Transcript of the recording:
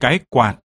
cái quạt.